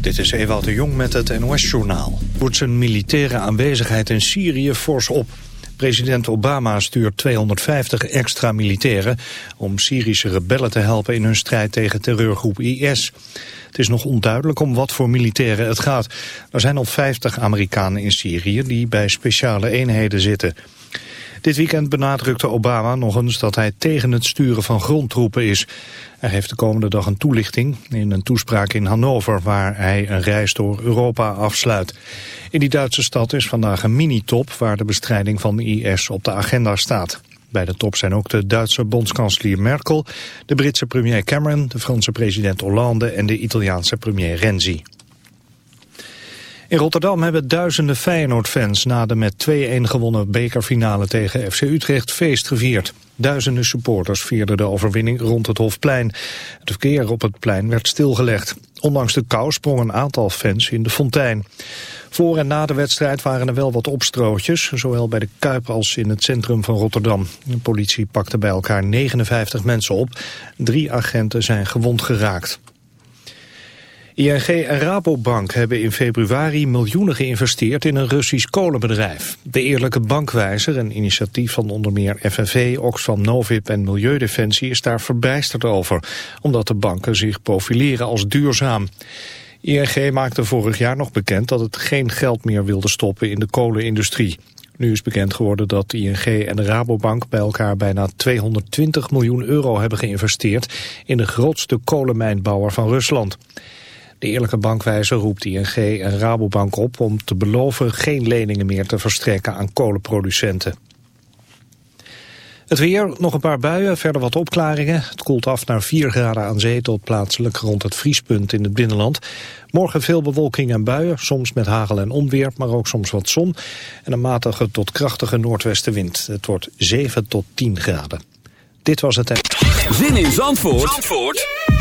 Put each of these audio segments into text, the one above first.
Dit is Ewout de Jong met het NOS-journaal. Wordt zijn militaire aanwezigheid in Syrië fors op. President Obama stuurt 250 extra militairen... om Syrische rebellen te helpen in hun strijd tegen terreurgroep IS. Het is nog onduidelijk om wat voor militairen het gaat. Er zijn al 50 Amerikanen in Syrië die bij speciale eenheden zitten... Dit weekend benadrukte Obama nog eens dat hij tegen het sturen van grondtroepen is. Hij heeft de komende dag een toelichting in een toespraak in Hannover... waar hij een reis door Europa afsluit. In die Duitse stad is vandaag een mini-top... waar de bestrijding van IS op de agenda staat. Bij de top zijn ook de Duitse bondskanselier Merkel... de Britse premier Cameron, de Franse president Hollande... en de Italiaanse premier Renzi. In Rotterdam hebben duizenden Feyenoord-fans na de met 2-1 gewonnen bekerfinale tegen FC Utrecht feest gevierd. Duizenden supporters vierden de overwinning rond het Hofplein. Het verkeer op het plein werd stilgelegd. Ondanks de kou sprong een aantal fans in de fontein. Voor en na de wedstrijd waren er wel wat opstrootjes, zowel bij de Kuip als in het centrum van Rotterdam. De politie pakte bij elkaar 59 mensen op. Drie agenten zijn gewond geraakt. ING en Rabobank hebben in februari miljoenen geïnvesteerd in een Russisch kolenbedrijf. De Eerlijke Bankwijzer, een initiatief van onder meer FNV, Oxfam Novib en Milieudefensie, is daar verbijsterd over, omdat de banken zich profileren als duurzaam. ING maakte vorig jaar nog bekend dat het geen geld meer wilde stoppen in de kolenindustrie. Nu is bekend geworden dat ING en Rabobank bij elkaar bijna 220 miljoen euro hebben geïnvesteerd in de grootste kolenmijnbouwer van Rusland. De Eerlijke Bankwijzer roept ING en Rabobank op om te beloven geen leningen meer te verstrekken aan kolenproducenten. Het weer, nog een paar buien, verder wat opklaringen. Het koelt af naar 4 graden aan zee tot plaatselijk rond het vriespunt in het binnenland. Morgen veel bewolking en buien, soms met hagel en onweer, maar ook soms wat zon. En een matige tot krachtige noordwestenwind. Het wordt 7 tot 10 graden. Dit was het. Zin in Zandvoort, Zandvoort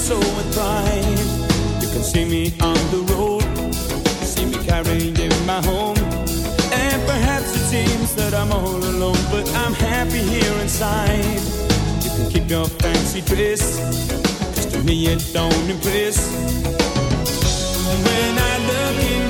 So with pride. You can see me on the road, see me carrying my home. And perhaps it seems that I'm all alone, but I'm happy here inside. You can keep your fancy dress, just to me it don't impress. When I look in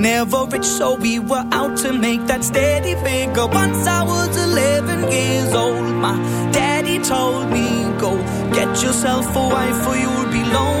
Never rich, so we were out to make that steady figure. Once I was 11 years old, my daddy told me, Go get yourself a wife, or you'll be lonely.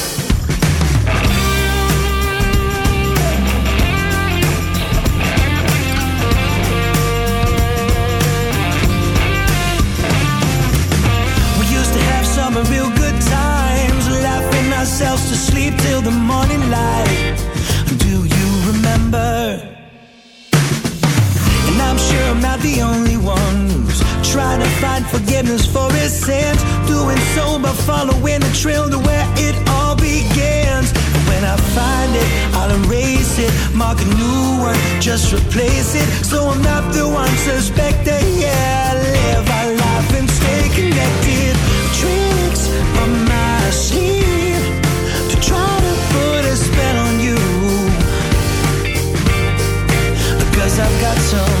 The only one who's trying to find forgiveness for his sins. Doing so by following the trail to where it all begins. When I find it, I'll erase it, mark a new one, just replace it. So I'm not the one suspected. Yeah, live our life and stay connected. Tricks on my sleeve to try to put a spell on you. Cause I've got some